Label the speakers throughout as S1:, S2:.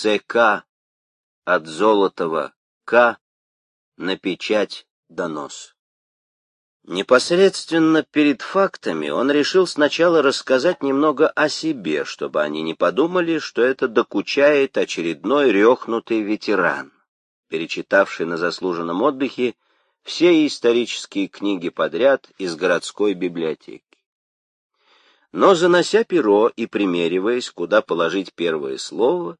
S1: ЦК от Золотого К на печать донос. Непосредственно перед фактами он решил сначала рассказать немного о себе, чтобы они не подумали, что это докучает очередной рехнутый ветеран, перечитавший на заслуженном отдыхе все исторические книги подряд из городской библиотеки. Но, занося перо и примериваясь, куда положить первое слово,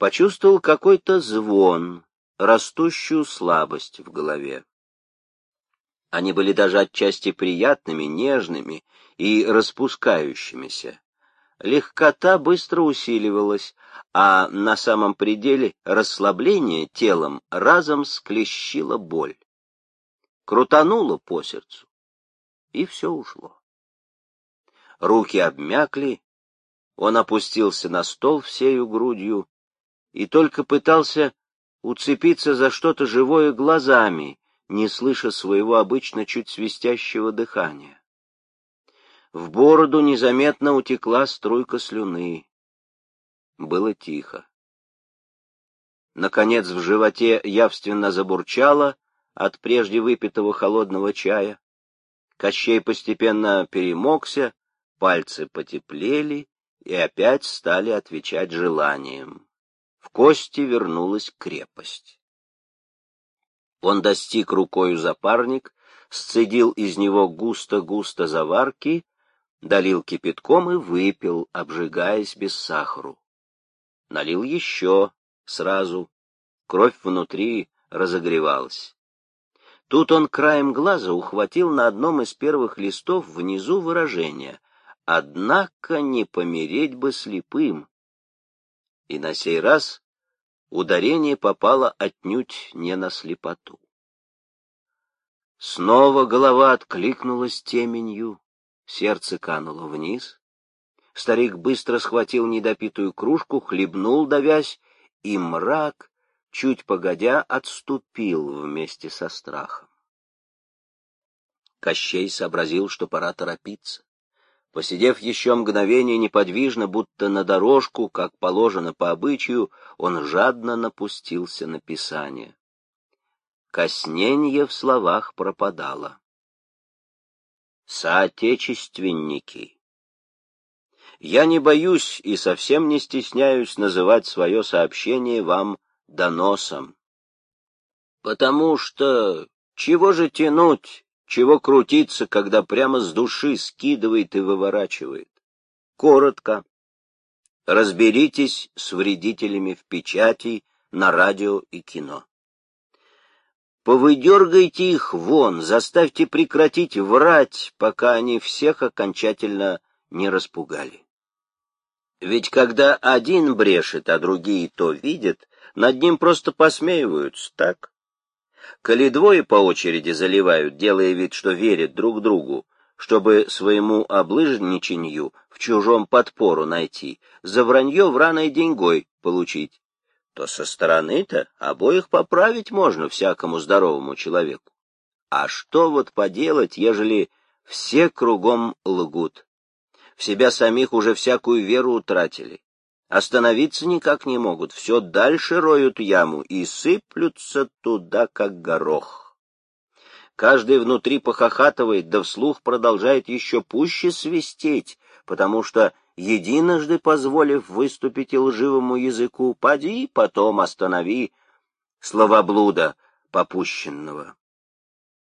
S1: почувствовал какой-то звон, растущую слабость в голове. Они были даже отчасти приятными, нежными и распускающимися. Легкота быстро усиливалась, а на самом пределе расслабление телом разом склещило боль. Крутануло по сердцу, и все ушло. Руки обмякли, он опустился на стол всею грудью и только пытался уцепиться за что-то живое глазами, не слыша своего обычно чуть свистящего дыхания. В бороду незаметно утекла струйка слюны. Было тихо. Наконец в животе явственно забурчало от прежде выпитого холодного чая. Кощей постепенно перемокся, пальцы потеплели и опять стали отвечать желанием. В кости вернулась крепость. Он достиг рукою запарник, сцедил из него густо-густо заварки, долил кипятком и выпил, обжигаясь без сахару. Налил еще, сразу. Кровь внутри разогревалась. Тут он краем глаза ухватил на одном из первых листов внизу выражение «Однако не помереть бы слепым». И на сей раз ударение попало отнюдь не на слепоту. Снова голова откликнулась теменью, сердце кануло вниз. Старик быстро схватил недопитую кружку, хлебнул, давясь, и мрак, чуть погодя, отступил вместе со страхом. Кощей сообразил, что пора торопиться. Посидев еще мгновение неподвижно, будто на дорожку, как положено по обычаю, он жадно напустился на писание. Косненье в словах пропадало. Соотечественники. Я не боюсь и совсем не стесняюсь называть свое сообщение вам доносом. Потому что чего же тянуть чего крутиться, когда прямо с души скидывает и выворачивает? Коротко. Разберитесь с вредителями в печати, на радио и кино. Повыдергайте их вон, заставьте прекратить врать, пока они всех окончательно не распугали. Ведь когда один брешет, а другие то видят, над ним просто посмеиваются, так? Коли двое по очереди заливают, делая вид, что верят друг другу, чтобы своему облыжничанью в чужом подпору найти, за вранье враной деньгой получить, то со стороны-то обоих поправить можно всякому здоровому человеку. А что вот поделать, ежели все кругом лгут? В себя самих уже всякую веру утратили. Остановиться никак не могут, все дальше роют яму и сыплются туда, как горох. Каждый внутри похохатывает, да вслух продолжает еще пуще свистеть, потому что, единожды позволив выступить лживому языку, поди, потом останови словоблуда попущенного.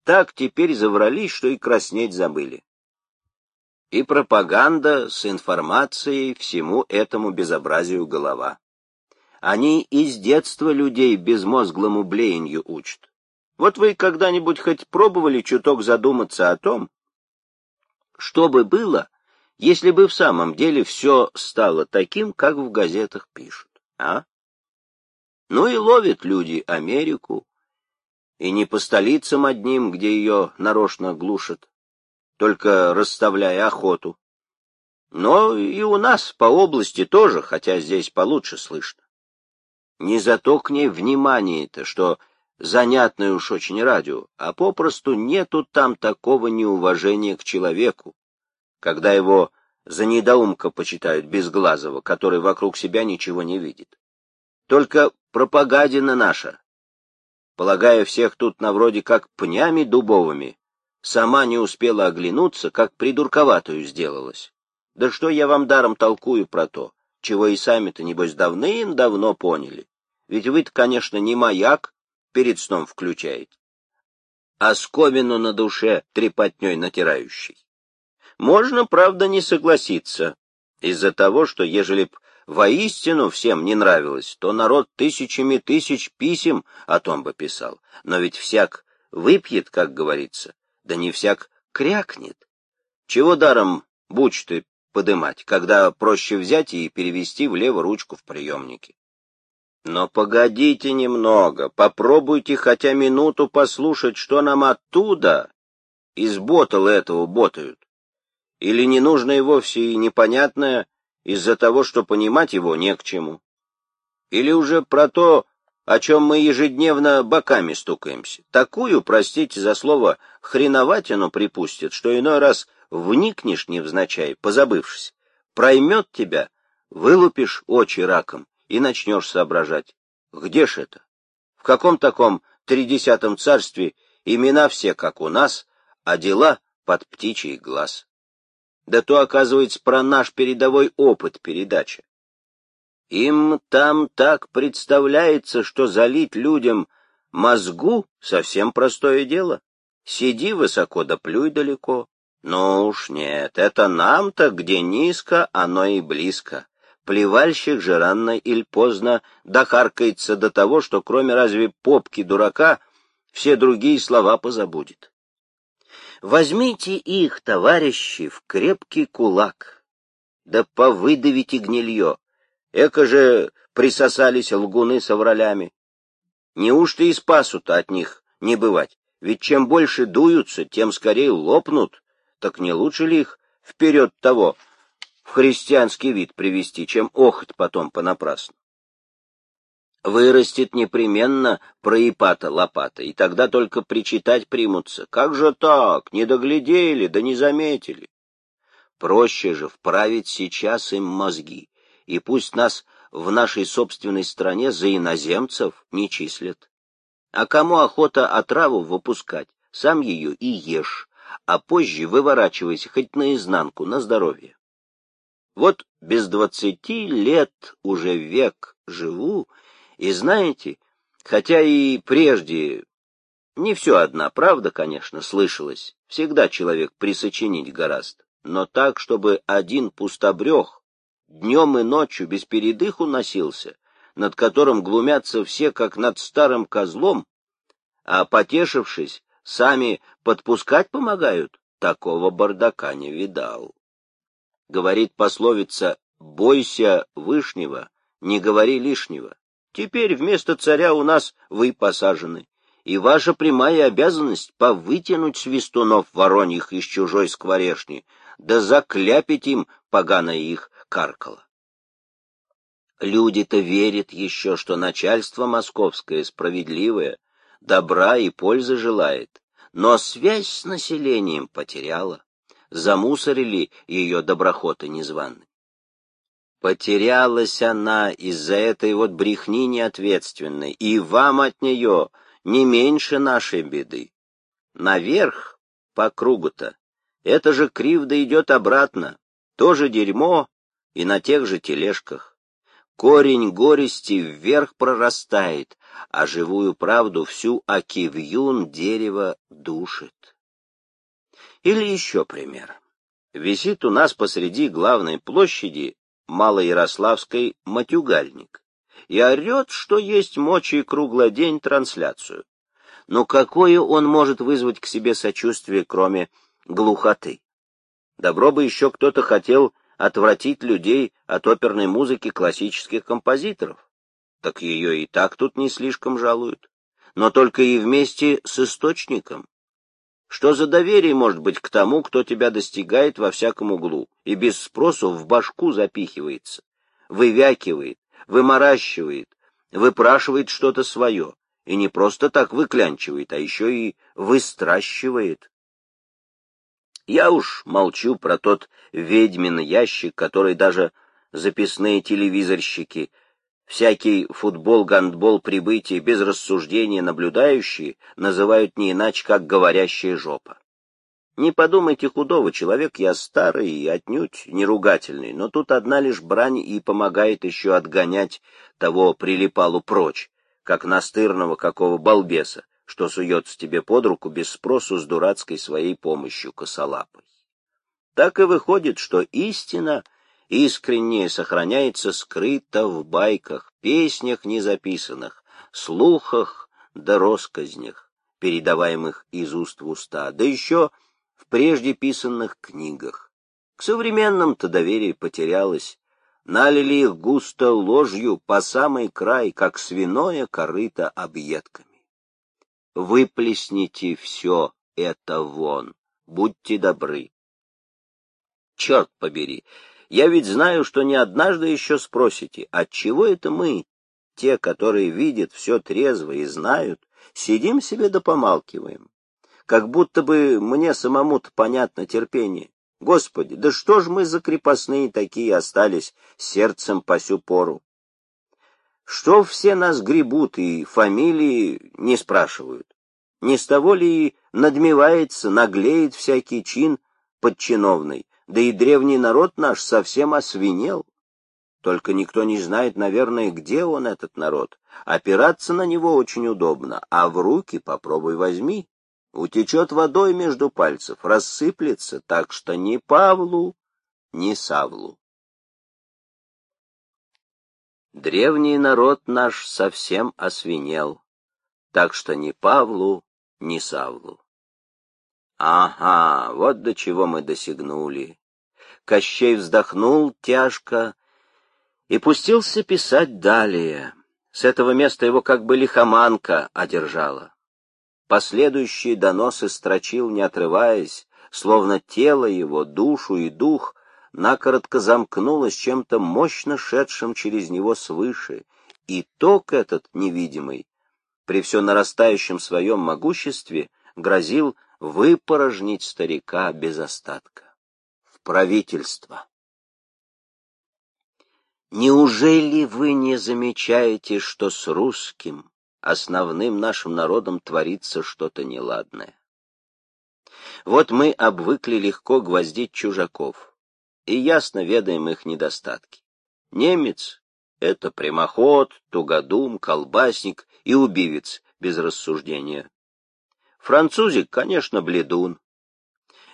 S1: Так теперь заврались, что и краснеть забыли и пропаганда с информацией всему этому безобразию голова. Они из детства людей безмозглому блеянию учат. Вот вы когда-нибудь хоть пробовали чуток задуматься о том, что бы было, если бы в самом деле все стало таким, как в газетах пишут, а? Ну и ловят люди Америку, и не по столицам одним, где ее нарочно глушат, только расставляя охоту. Но и у нас по области тоже, хотя здесь получше слышно. Не зато к ней внимание-то, что занятное уж очень радио, а попросту нету там такого неуважения к человеку, когда его за недоумка почитают Безглазого, который вокруг себя ничего не видит. Только пропагадина наша. Полагая всех тут на вроде как пнями дубовыми, сама не успела оглянуться, как придурковатую сделалась. Да что я вам даром толкую про то, чего и сами-то, небось, давным-давно поняли. Ведь вы-то, конечно, не маяк перед сном включаете, а скомину на душе трепотней натирающий. Можно, правда, не согласиться, из-за того, что ежели б воистину всем не нравилось, то народ тысячами тысяч писем о том бы писал. Но ведь всяк выпьет, как говорится, да не всяк крякнет. Чего даром бучты подымать, когда проще взять и перевести влево ручку в приемнике? Но погодите немного, попробуйте хотя минуту послушать, что нам оттуда из ботала этого ботают. Или ненужное вовсе и непонятное из-за того, что понимать его не к чему. Или уже про то, о чем мы ежедневно боками стукаемся. Такую, простите за слово, хреноватину припустят, что иной раз вникнешь невзначай, позабывшись, проймет тебя, вылупишь очи раком и начнешь соображать. Где ж это? В каком таком тридесятом царстве имена все, как у нас, а дела под птичий глаз? да то, оказывается, про наш передовой опыт передачи. Им там так представляется, что залить людям мозгу — совсем простое дело. Сиди высоко да плюй далеко. Ну уж нет, это нам-то, где низко, оно и близко. Плевальщик же рано или поздно дохаркается до того, что кроме разве попки дурака все другие слова позабудет. Возьмите их, товарищи, в крепкий кулак, да повыдавите гнилье. Эко же присосались лгуны с овралями. Неужто и спасу-то от них не бывать? Ведь чем больше дуются, тем скорее лопнут. Так не лучше ли их вперед того в христианский вид привести, чем охоть потом понапрасну? Вырастет непременно проипата лопата, и тогда только причитать примутся. Как же так? Не доглядели, да не заметили. Проще же вправить сейчас им мозги, и пусть нас в нашей собственной стране за иноземцев не числят. А кому охота отраву выпускать, сам ее и ешь, а позже выворачивайся хоть наизнанку, на здоровье. Вот без двадцати лет уже век живу, и знаете, хотя и прежде не все одна правда, конечно, слышалась, всегда человек присочинить гораст, но так, чтобы один пустобрех днем и ночью без передыху носился, над которым глумятся все, как над старым козлом, а, потешившись, сами подпускать помогают, такого бардака не видал. Говорит пословица «бойся вышнего, не говори лишнего». Теперь вместо царя у нас вы посажены, и ваша прямая обязанность повытянуть свистунов вороньих из чужой скворешни, да закляпить им поганое их каркало. Люди-то верят еще, что начальство московское справедливое, добра и пользы желает, но связь с населением потеряла, замусорили ее доброхоты незваные. Потерялась она из-за этой вот брехни неответственной, и вам от нее не меньше нашей беды. Наверх, по кругу-то, это же кривда идет обратно, тоже дерьмо и на тех же тележках. Корень горести вверх прорастает, а живую правду всю акивьюн дерево душит. Или еще пример. Висит у нас посреди главной площади Малоярославской матюгальник и орет, что есть мочи круглый день трансляцию. Но какое он может вызвать к себе сочувствие, кроме глухоты? Добро бы еще кто-то хотел отвратить людей от оперной музыки классических композиторов. Так ее и так тут не слишком жалуют. Но только и вместе с источником. Что за доверие может быть к тому, кто тебя достигает во всяком углу и без спросу в башку запихивается, вывякивает, выморащивает, выпрашивает что-то свое, и не просто так выклянчивает, а еще и выстращивает? Я уж молчу про тот ведьмин ящик, который даже записные телевизорщики Всякий футбол, гандбол, прибытие без рассуждения наблюдающие называют не иначе, как говорящая жопа. Не подумайте худого, человек я старый и отнюдь не ругательный, но тут одна лишь брань и помогает еще отгонять того прилипалу прочь, как настырного какого балбеса, что суется тебе под руку без спросу с дурацкой своей помощью косолапой. Так и выходит, что истина искренне сохраняется скрыто в байках, песнях незаписанных, слухах да россказнях, передаваемых из уст в уста, да еще в прежде писанных книгах. К современным-то доверие потерялось, налили их густо ложью по самый край, как свиное корыто объедками. Выплесните все это вон, будьте добры. Черт побери, я ведь знаю, что не однажды еще спросите, отчего это мы, те, которые видят все трезво и знают, сидим себе да помалкиваем как будто бы мне самому-то понятно терпение. Господи, да что ж мы за крепостные такие остались сердцем по сю пору? Что все нас гребут и фамилии не спрашивают? Не с того ли надмевается, наглеет всякий чин подчиновный, да и древний народ наш совсем освинел? Только никто не знает, наверное, где он, этот народ. Опираться на него очень удобно, а в руки попробуй возьми утечет водой между пальцев, рассыплется, так что ни Павлу, ни Савлу. Древний народ наш совсем освинел, так что ни Павлу, ни Савлу. Ага, вот до чего мы досягнули. Кощей вздохнул тяжко и пустился писать далее. С этого места его как бы лихоманка одержала. Последующие доносы строчил, не отрываясь, словно тело его, душу и дух накоротко замкнулось чем-то мощно шедшим через него свыше, и ток этот невидимый, при все нарастающем своем могуществе, грозил выпорожнить старика без остатка. В правительство. Неужели вы не замечаете, что с русским основным нашим народом творится что-то неладное. Вот мы обвыкли легко гвоздить чужаков, и ясно ведаем их недостатки. Немец — это прямоход, тугодум, колбасник и убивец без рассуждения. Французик, конечно, бледун.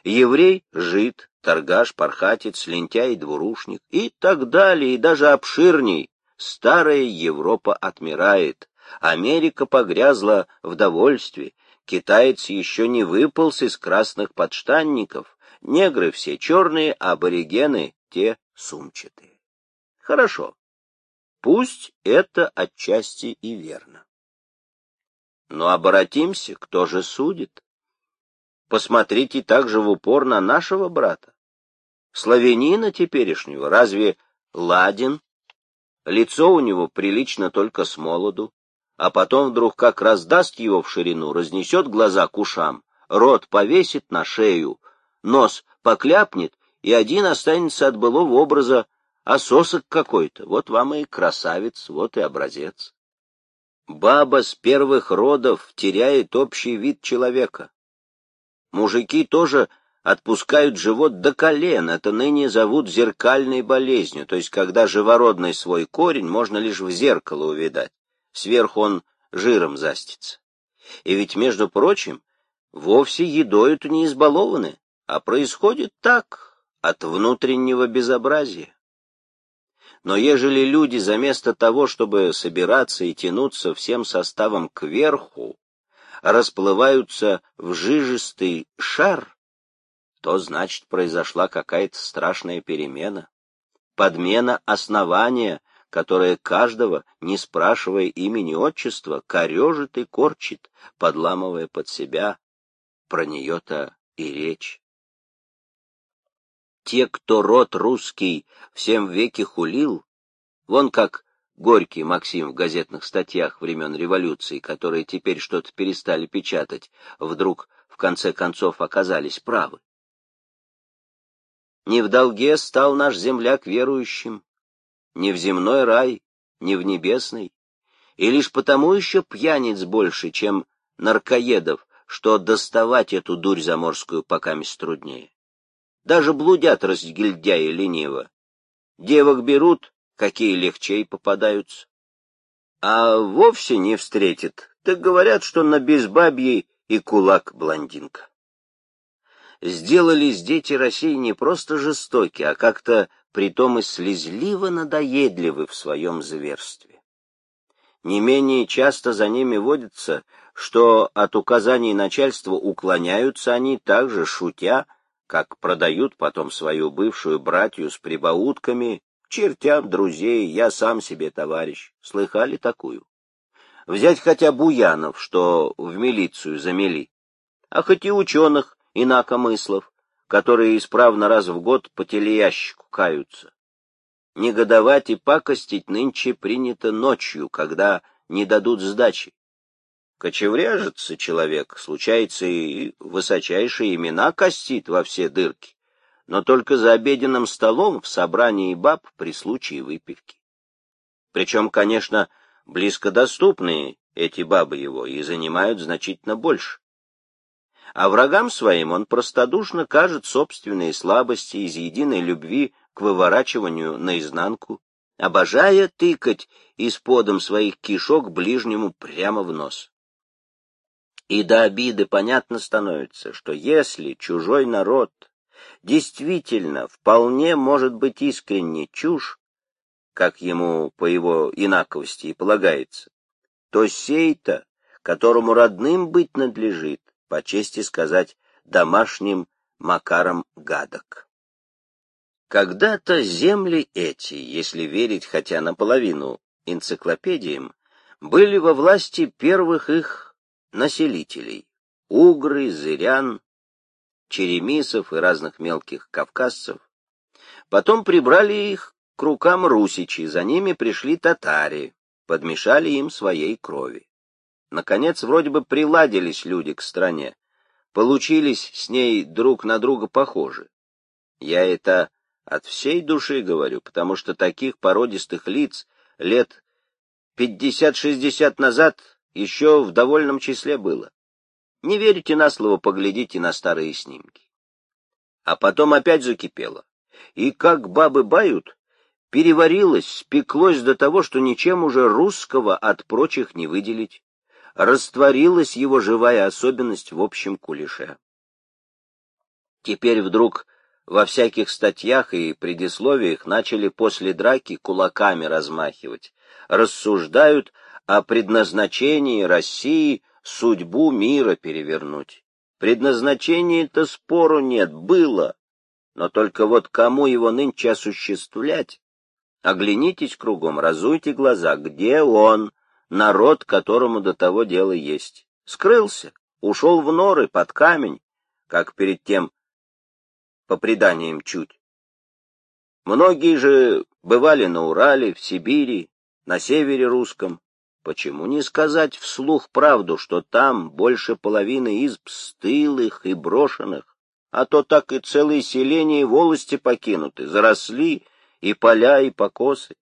S1: Еврей — жид, торгаш, пархатец, лентяй, двурушник и так далее, и даже обширней. Старая Европа отмирает, Америка погрязла в довольстве, китаец еще не выполз из красных подштанников, негры все черные, аборигены те сумчатые. Хорошо, пусть это отчасти и верно. Но обратимся, кто же судит? Посмотрите также в упор на нашего брата. Славянина теперешнего, разве ладен? Лицо у него прилично только с молоду, а потом вдруг как раздаст его в ширину, разнесет глаза к ушам, рот повесит на шею, нос покляпнет, и один останется от былого образа ососок какой-то. Вот вам и красавец, вот и образец. Баба с первых родов теряет общий вид человека. Мужики тоже отпускают живот до колен, это ныне зовут зеркальной болезнью, то есть когда живородный свой корень можно лишь в зеркало увидать сверху он жиром застится. И ведь, между прочим, вовсе едою-то не избалованы, а происходит так, от внутреннего безобразия. Но ежели люди заместо того, чтобы собираться и тянуться всем составом кверху, расплываются в жижистый шар, то значит произошла какая-то страшная перемена, подмена основания которое каждого, не спрашивая имени отчества, корежит и корчит, подламывая под себя. Про нее-то и речь. Те, кто род русский всем веке хулил, вон как Горький Максим в газетных статьях времен революции, которые теперь что-то перестали печатать, вдруг в конце концов оказались правы. Не в долге стал наш земляк верующим, не в земной рай, не в небесной, и лишь потому еще пьяниц больше, чем наркоедов, что доставать эту дурь заморскую пока труднее. Даже блудят разгильдяи лениво. Девок берут, какие легчей попадаются. А вовсе не встретит, так говорят, что на безбабьей и кулак блондинка. Сделались дети России не просто жестоки, а как-то притом и слезливо надоедливы в своем зверстве. Не менее часто за ними водится, что от указаний начальства уклоняются они также, шутя, как продают потом свою бывшую братью с прибаутками, чертям друзей, я сам себе товарищ. Слыхали такую? Взять хотя Буянов, что в милицию замели, а хоть и ученых, инакомыслов, которые исправно раз в год по телеящику каются. Негодовать и пакостить нынче принято ночью, когда не дадут сдачи. Кочевряжется человек, случается и высочайшие имена костит во все дырки, но только за обеденным столом в собрании баб при случае выпивки. Причем, конечно, близкодоступные эти бабы его и занимают значительно больше а врагам своим он простодушно кажет собственные слабости из единой любви к выворачиванию наизнанку, обожая тыкать из подом своих кишок ближнему прямо в нос. И до обиды понятно становится, что если чужой народ действительно вполне может быть искренне чушь, как ему по его инаковости и полагается, то сей-то, которому родным быть надлежит, по чести сказать, домашним макаром гадок. Когда-то земли эти, если верить хотя наполовину энциклопедиям, были во власти первых их населителей — угры, зырян, черемисов и разных мелких кавказцев. Потом прибрали их к рукам русичи, за ними пришли татари, подмешали им своей крови. Наконец, вроде бы приладились люди к стране, получились с ней друг на друга похожи. Я это от всей души говорю, потому что таких породистых лиц лет пятьдесят-шестьдесят назад еще в довольном числе было. Не верите на слово, поглядите на старые снимки. А потом опять закипело. И как бабы бают, переварилось, спеклось до того, что ничем уже русского от прочих не выделить растворилась его живая особенность в общем кулише. Теперь вдруг во всяких статьях и предисловиях начали после драки кулаками размахивать, рассуждают о предназначении России судьбу мира перевернуть. Предназначения-то спору нет, было, но только вот кому его нынче осуществлять? Оглянитесь кругом, разуйте глаза, где он, народ, которому до того дела есть. Скрылся, ушел в норы под камень, как перед тем по преданиям чуть. Многие же бывали на Урале, в Сибири, на севере русском. Почему не сказать вслух правду, что там больше половины изб стылых и брошенных, а то так и целые селения и волости покинуты, заросли и поля, и покосы.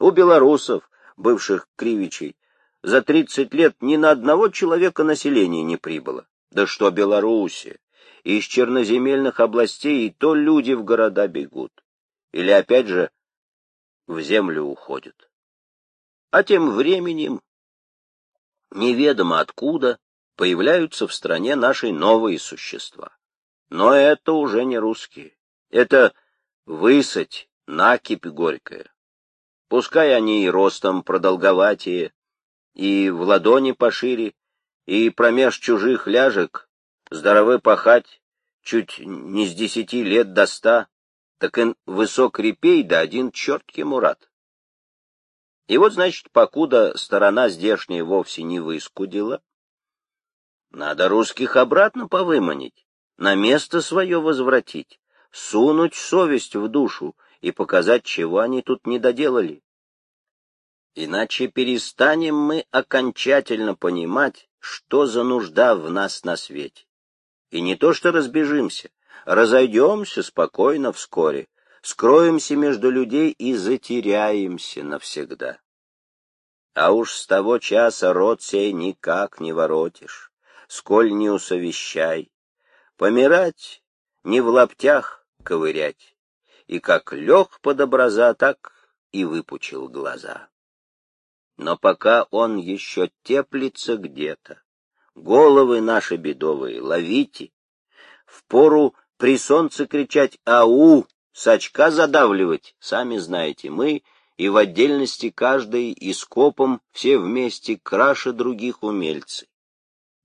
S1: У белорусов бывших Кривичей, за тридцать лет ни на одного человека населения не прибыло. Да что Белоруссия! Из черноземельных областей и то люди в города бегут. Или опять же в землю уходят. А тем временем, неведомо откуда, появляются в стране нашей новые существа. Но это уже не русские. Это высадь, накипь горькая. Пускай они и ростом продолговатее, и в ладони пошире, и промеж чужих ляжек здоровы пахать чуть не с десяти лет до ста, так и высок репей да один черт ему рад. И вот, значит, покуда сторона здешняя вовсе не выскудила, надо русских обратно повыманить, на место свое возвратить, сунуть совесть в душу и показать, чего они тут не доделали. Иначе перестанем мы окончательно понимать, что за нужда в нас на свете. И не то что разбежимся, разойдемся спокойно вскоре, скроемся между людей и затеряемся навсегда. А уж с того часа рот сей никак не воротишь, сколь не усовещай. Помирать не в лаптях ковырять, и как лег под образа, так и выпучил глаза. Но пока он еще теплится где-то, головы наши бедовые ловите, впору при солнце кричать «Ау!», с задавливать, сами знаете, мы и в отдельности каждый и скопом все вместе краше других умельцы.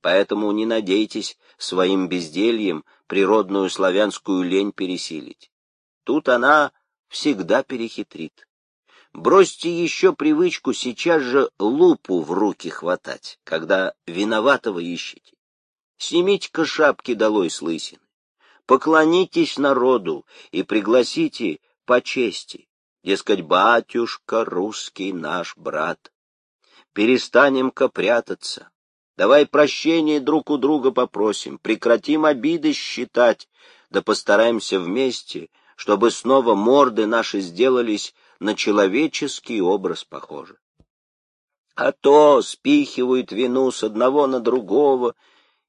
S1: Поэтому не надейтесь своим бездельем природную славянскую лень пересилить. Тут она всегда перехитрит. Бросьте еще привычку сейчас же лупу в руки хватать, когда виноватого ищете. Снимите-ка шапки долой с лысины. Поклонитесь народу и пригласите по чести. Дескать, батюшка русский наш брат. Перестанем-ка прятаться. Давай прощения друг у друга попросим, прекратим обиды считать, да постараемся вместе, чтобы снова морды наши сделались на человеческий образ похожи. А то спихивают вину с одного на другого,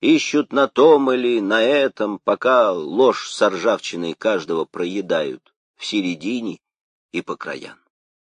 S1: ищут на том или на этом, пока ложь с ржавчиной каждого проедают в середине и по краям.